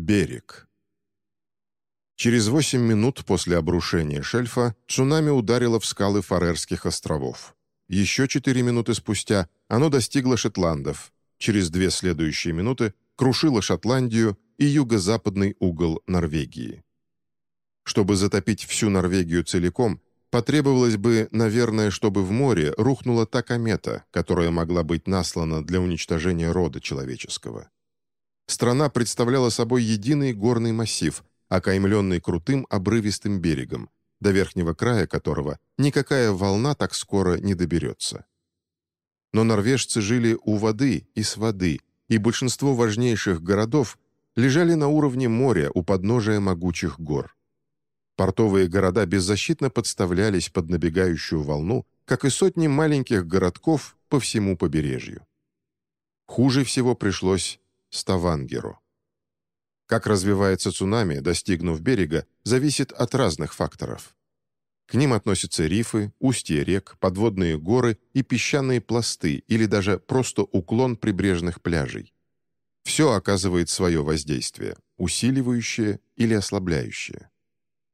Берег. Через 8 минут после обрушения шельфа цунами ударило в скалы Фарерских островов. Еще 4 минуты спустя оно достигло Шотландов. Через две следующие минуты крушило Шотландию и юго-западный угол Норвегии. Чтобы затопить всю Норвегию целиком, потребовалось бы, наверное, чтобы в море рухнула та комета, которая могла быть наслана для уничтожения рода человеческого. Страна представляла собой единый горный массив, окаймленный крутым обрывистым берегом, до верхнего края которого никакая волна так скоро не доберется. Но норвежцы жили у воды и с воды, и большинство важнейших городов лежали на уровне моря у подножия могучих гор. Портовые города беззащитно подставлялись под набегающую волну, как и сотни маленьких городков по всему побережью. Хуже всего пришлось Ставангеру. Как развивается цунами, достигнув берега, зависит от разных факторов. К ним относятся рифы, устья рек, подводные горы и песчаные пласты или даже просто уклон прибрежных пляжей. Все оказывает свое воздействие, усиливающее или ослабляющее.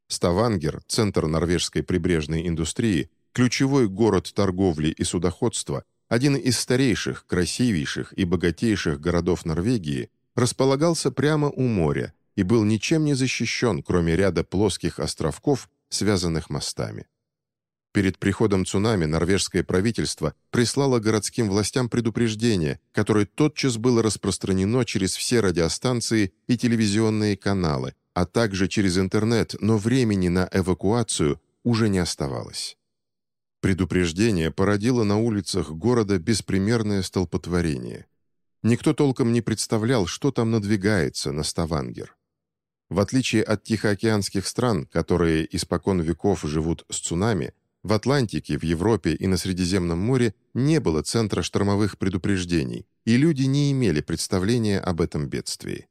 Ставангер, центр норвежской прибрежной индустрии, ключевой город торговли и судоходства, один из старейших, красивейших и богатейших городов Норвегии, располагался прямо у моря и был ничем не защищен, кроме ряда плоских островков, связанных мостами. Перед приходом цунами норвежское правительство прислало городским властям предупреждение, которое тотчас было распространено через все радиостанции и телевизионные каналы, а также через интернет, но времени на эвакуацию уже не оставалось. Предупреждение породило на улицах города беспримерное столпотворение. Никто толком не представлял, что там надвигается на Ставангер. В отличие от тихоокеанских стран, которые испокон веков живут с цунами, в Атлантике, в Европе и на Средиземном море не было центра штормовых предупреждений, и люди не имели представления об этом бедствии.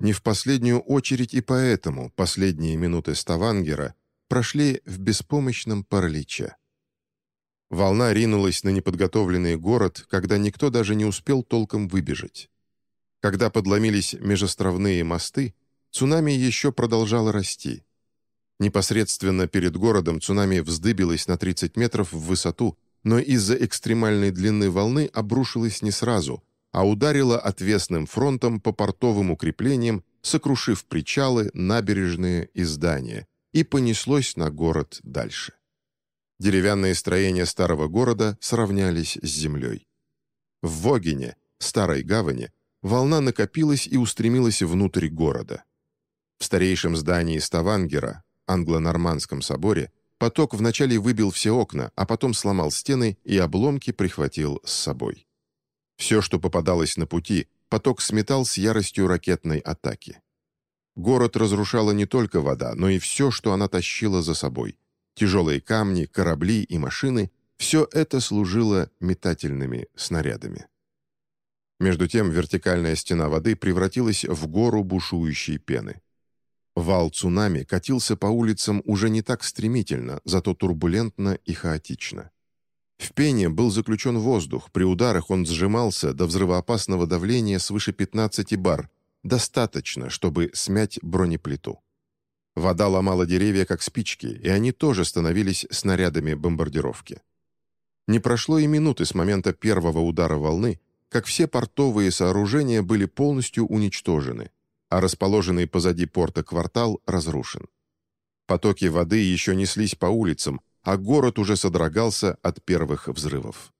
Не в последнюю очередь и поэтому последние минуты Ставангера прошли в беспомощном параличе. Волна ринулась на неподготовленный город, когда никто даже не успел толком выбежать. Когда подломились межостровные мосты, цунами еще продолжало расти. Непосредственно перед городом цунами вздыбилось на 30 метров в высоту, но из-за экстремальной длины волны обрушилось не сразу, а ударило отвесным фронтом по портовым укреплениям, сокрушив причалы, набережные и здания, и понеслось на город дальше. Деревянные строения старого города сравнялись с землей. В Вогине, старой гавани, волна накопилась и устремилась внутрь города. В старейшем здании Ставангера, англо-нормандском соборе, поток вначале выбил все окна, а потом сломал стены и обломки прихватил с собой. Все, что попадалось на пути, поток сметал с яростью ракетной атаки. Город разрушала не только вода, но и все, что она тащила за собой. Тяжелые камни, корабли и машины — все это служило метательными снарядами. Между тем вертикальная стена воды превратилась в гору бушующей пены. Вал цунами катился по улицам уже не так стремительно, зато турбулентно и хаотично. В пене был заключен воздух, при ударах он сжимался до взрывоопасного давления свыше 15 бар, достаточно, чтобы смять бронеплиту. Вода ломала деревья, как спички, и они тоже становились снарядами бомбардировки. Не прошло и минуты с момента первого удара волны, как все портовые сооружения были полностью уничтожены, а расположенный позади порта квартал разрушен. Потоки воды еще неслись по улицам, а город уже содрогался от первых взрывов.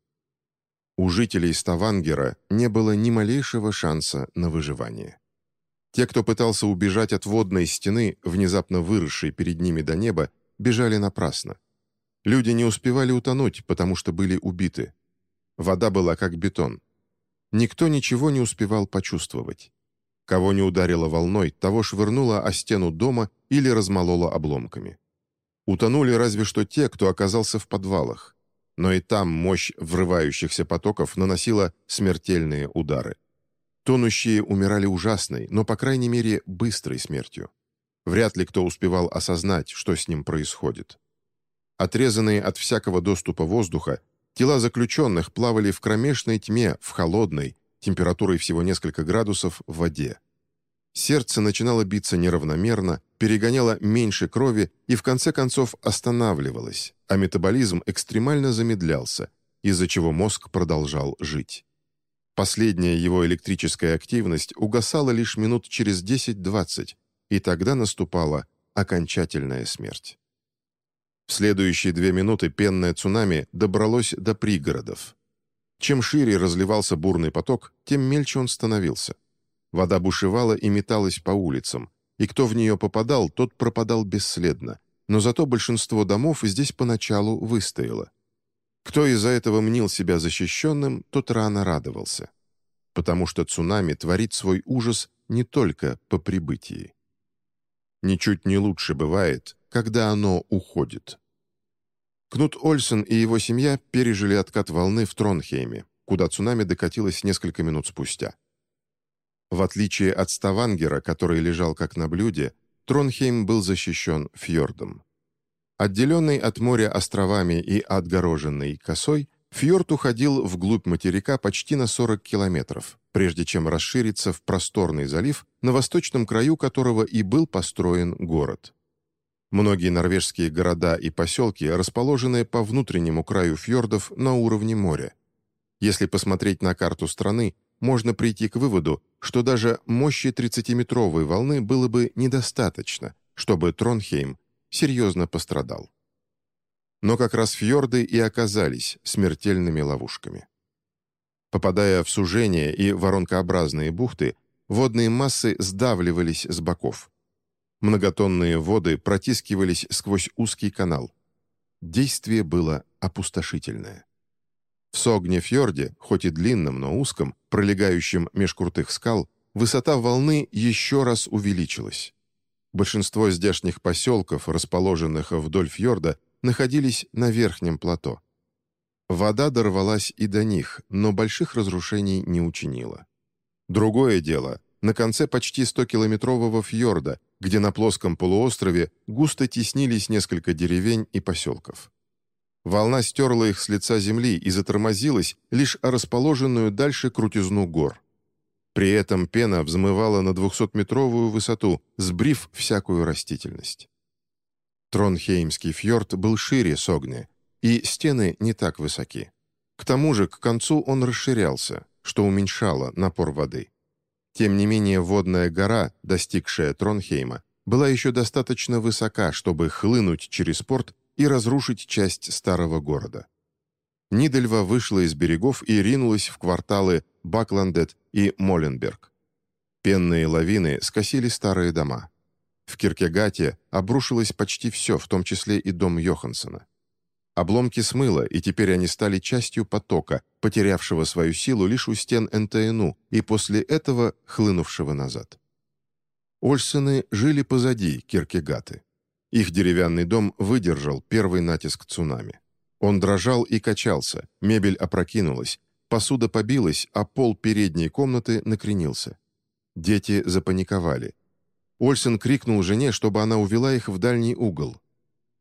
У жителей Ставангера не было ни малейшего шанса на выживание. Те, кто пытался убежать от водной стены, внезапно выросшей перед ними до неба, бежали напрасно. Люди не успевали утонуть, потому что были убиты. Вода была как бетон. Никто ничего не успевал почувствовать. Кого не ударило волной, того швырнуло о стену дома или размололо обломками. Утонули разве что те, кто оказался в подвалах. Но и там мощь врывающихся потоков наносила смертельные удары. Тонущие умирали ужасной, но, по крайней мере, быстрой смертью. Вряд ли кто успевал осознать, что с ним происходит. Отрезанные от всякого доступа воздуха, тела заключенных плавали в кромешной тьме, в холодной, температурой всего несколько градусов, в воде. Сердце начинало биться неравномерно, перегоняло меньше крови и в конце концов останавливалось, а метаболизм экстремально замедлялся, из-за чего мозг продолжал жить. Последняя его электрическая активность угасала лишь минут через 10-20, и тогда наступала окончательная смерть. В следующие две минуты пенное цунами добралось до пригородов. Чем шире разливался бурный поток, тем мельче он становился. Вода бушевала и металась по улицам, и кто в нее попадал, тот пропадал бесследно, но зато большинство домов здесь поначалу выстояло. Кто из-за этого мнил себя защищенным, тот рано радовался. Потому что цунами творит свой ужас не только по прибытии. Ничуть не лучше бывает, когда оно уходит. Кнут Ольсен и его семья пережили откат волны в Тронхейме, куда цунами докатилось несколько минут спустя. В отличие от Ставангера, который лежал как на блюде, Тронхейм был защищен фьордом. Отделенный от моря островами и отгороженный косой, фьорд уходил вглубь материка почти на 40 километров, прежде чем расшириться в просторный залив, на восточном краю которого и был построен город. Многие норвежские города и поселки расположены по внутреннему краю фьордов на уровне моря. Если посмотреть на карту страны, можно прийти к выводу, что даже мощи 30-метровой волны было бы недостаточно, чтобы Тронхейм серьезно пострадал. Но как раз фьорды и оказались смертельными ловушками. Попадая в сужения и воронкообразные бухты, водные массы сдавливались с боков. Многотонные воды протискивались сквозь узкий канал. Действие было опустошительное. В Согне-фьорде, хоть и длинном, но узком, пролегающем меж крутых скал, высота волны еще раз увеличилась. Большинство здешних поселков, расположенных вдоль фьорда, находились на верхнем плато. Вода дорвалась и до них, но больших разрушений не учинила. Другое дело, на конце почти 100-километрового фьорда, где на плоском полуострове густо теснились несколько деревень и поселков. Волна стерла их с лица земли и затормозилась лишь о расположенную дальше крутизну гор. При этом пена взмывала на 200-метровую высоту, сбрив всякую растительность. Тронхеймский фьорд был шире Согны, и стены не так высоки. К тому же к концу он расширялся, что уменьшало напор воды. Тем не менее водная гора, достигшая Тронхейма, была еще достаточно высока, чтобы хлынуть через порт и разрушить часть старого города. Нидельва вышла из берегов и ринулась в кварталы Бакландет и Моленберг. Пенные лавины скосили старые дома. В Киркегате обрушилось почти все, в том числе и дом Йохансона. Обломки смыло, и теперь они стали частью потока, потерявшего свою силу лишь у стен НТНУ и после этого хлынувшего назад. Ольсены жили позади Киркегаты. Их деревянный дом выдержал первый натиск цунами. Он дрожал и качался, мебель опрокинулась, посуда побилась, а пол передней комнаты накренился. Дети запаниковали. Ольсен крикнул жене, чтобы она увела их в дальний угол.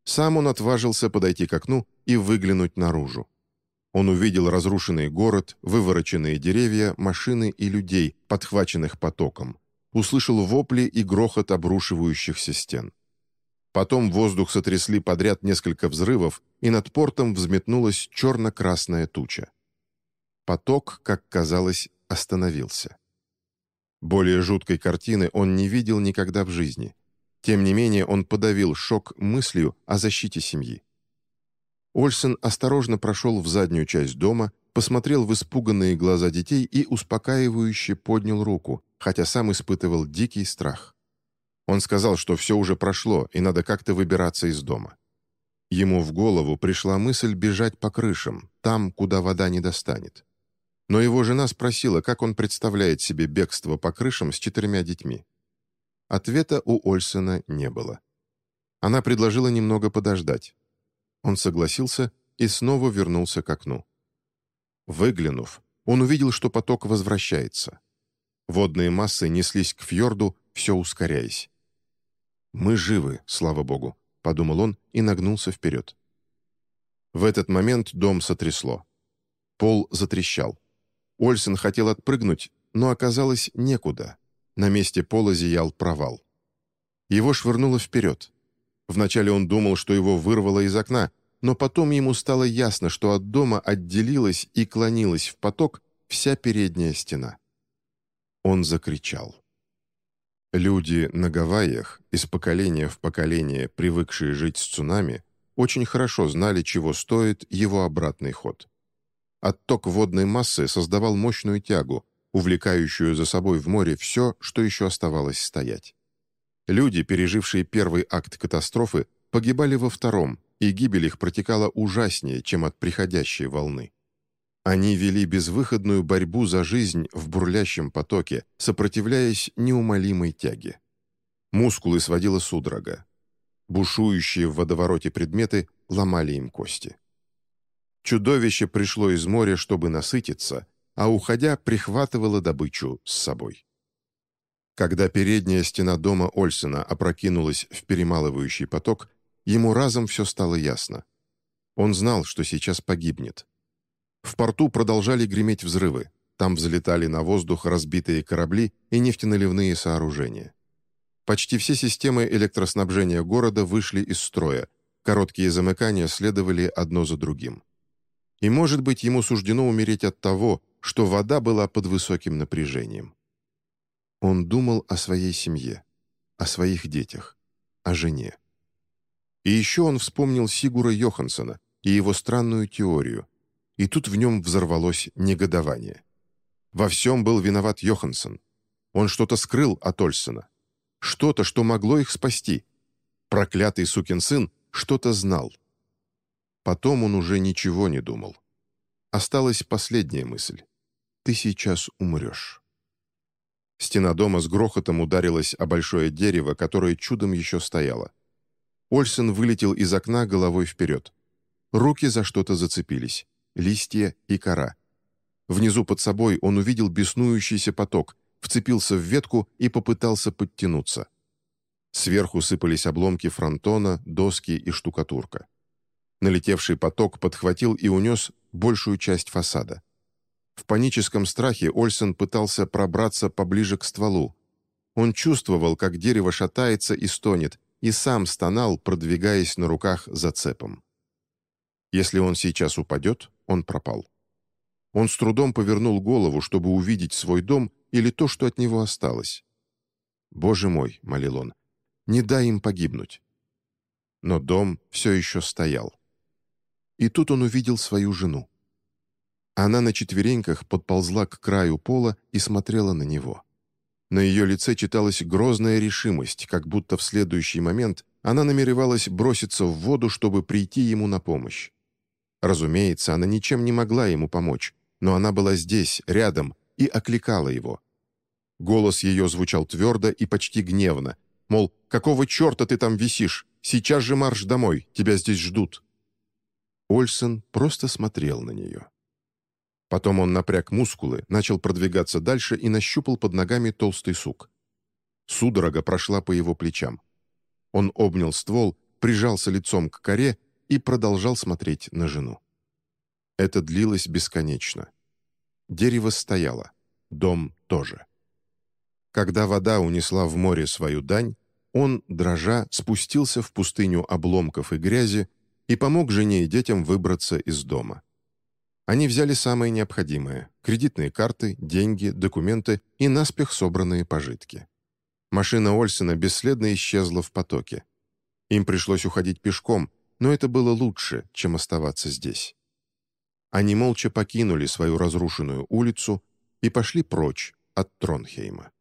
Сам он отважился подойти к окну и выглянуть наружу. Он увидел разрушенный город, вывороченные деревья, машины и людей, подхваченных потоком. Услышал вопли и грохот обрушивающихся стен. Потом воздух сотрясли подряд несколько взрывов, и над портом взметнулась черно-красная туча. Поток, как казалось, остановился. Более жуткой картины он не видел никогда в жизни. Тем не менее, он подавил шок мыслью о защите семьи. Ольсен осторожно прошел в заднюю часть дома, посмотрел в испуганные глаза детей и успокаивающе поднял руку, хотя сам испытывал дикий страх. Он сказал, что все уже прошло, и надо как-то выбираться из дома. Ему в голову пришла мысль бежать по крышам, там, куда вода не достанет. Но его жена спросила, как он представляет себе бегство по крышам с четырьмя детьми. Ответа у Ольсена не было. Она предложила немного подождать. Он согласился и снова вернулся к окну. Выглянув, он увидел, что поток возвращается. Водные массы неслись к фьорду, все ускоряясь. «Мы живы, слава богу», — подумал он и нагнулся вперед. В этот момент дом сотрясло. Пол затрещал. Ольсен хотел отпрыгнуть, но оказалось некуда. На месте пола зиял провал. Его швырнуло вперед. Вначале он думал, что его вырвало из окна, но потом ему стало ясно, что от дома отделилась и клонилась в поток вся передняя стена. Он закричал. Люди на Гавайях, из поколения в поколение привыкшие жить с цунами, очень хорошо знали, чего стоит его обратный ход. Отток водной массы создавал мощную тягу, увлекающую за собой в море все, что еще оставалось стоять. Люди, пережившие первый акт катастрофы, погибали во втором, и гибель их протекала ужаснее, чем от приходящей волны. Они вели безвыходную борьбу за жизнь в бурлящем потоке, сопротивляясь неумолимой тяге. Мускулы сводила судорога. Бушующие в водовороте предметы ломали им кости. Чудовище пришло из моря, чтобы насытиться, а уходя прихватывало добычу с собой. Когда передняя стена дома Ольсена опрокинулась в перемалывающий поток, ему разом все стало ясно. Он знал, что сейчас погибнет. В порту продолжали греметь взрывы. Там взлетали на воздух разбитые корабли и нефтеналивные сооружения. Почти все системы электроснабжения города вышли из строя. Короткие замыкания следовали одно за другим. И, может быть, ему суждено умереть от того, что вода была под высоким напряжением. Он думал о своей семье, о своих детях, о жене. И еще он вспомнил Сигура Йоханссона и его странную теорию. И тут в нем взорвалось негодование. Во всем был виноват Йоханссон. Он что-то скрыл от Ольсона. Что-то, что могло их спасти. Проклятый сукин сын что-то знал. Потом он уже ничего не думал. Осталась последняя мысль. «Ты сейчас умрешь». Стена дома с грохотом ударилась о большое дерево, которое чудом еще стояло. Ольсен вылетел из окна головой вперед. Руки за что-то зацепились. Листья и кора. Внизу под собой он увидел беснующийся поток, вцепился в ветку и попытался подтянуться. Сверху сыпались обломки фронтона, доски и штукатурка. Налетевший поток подхватил и унес большую часть фасада. В паническом страхе Ольсен пытался пробраться поближе к стволу. Он чувствовал, как дерево шатается и стонет, и сам стонал, продвигаясь на руках за цепом. Если он сейчас упадет, он пропал. Он с трудом повернул голову, чтобы увидеть свой дом или то, что от него осталось. «Боже мой», — молил он, — «не дай им погибнуть». Но дом все еще стоял. И тут он увидел свою жену. Она на четвереньках подползла к краю пола и смотрела на него. На ее лице читалась грозная решимость, как будто в следующий момент она намеревалась броситься в воду, чтобы прийти ему на помощь. Разумеется, она ничем не могла ему помочь, но она была здесь, рядом, и окликала его. Голос ее звучал твердо и почти гневно, мол, «Какого черта ты там висишь? Сейчас же марш домой, тебя здесь ждут». Ольсен просто смотрел на нее. Потом он напряг мускулы, начал продвигаться дальше и нащупал под ногами толстый сук. Судорога прошла по его плечам. Он обнял ствол, прижался лицом к коре и продолжал смотреть на жену. Это длилось бесконечно. Дерево стояло, дом тоже. Когда вода унесла в море свою дань, он, дрожа, спустился в пустыню обломков и грязи и помог жене и детям выбраться из дома. Они взяли самое необходимое – кредитные карты, деньги, документы и наспех собранные пожитки. Машина Ольсена бесследно исчезла в потоке. Им пришлось уходить пешком, но это было лучше, чем оставаться здесь. Они молча покинули свою разрушенную улицу и пошли прочь от Тронхейма.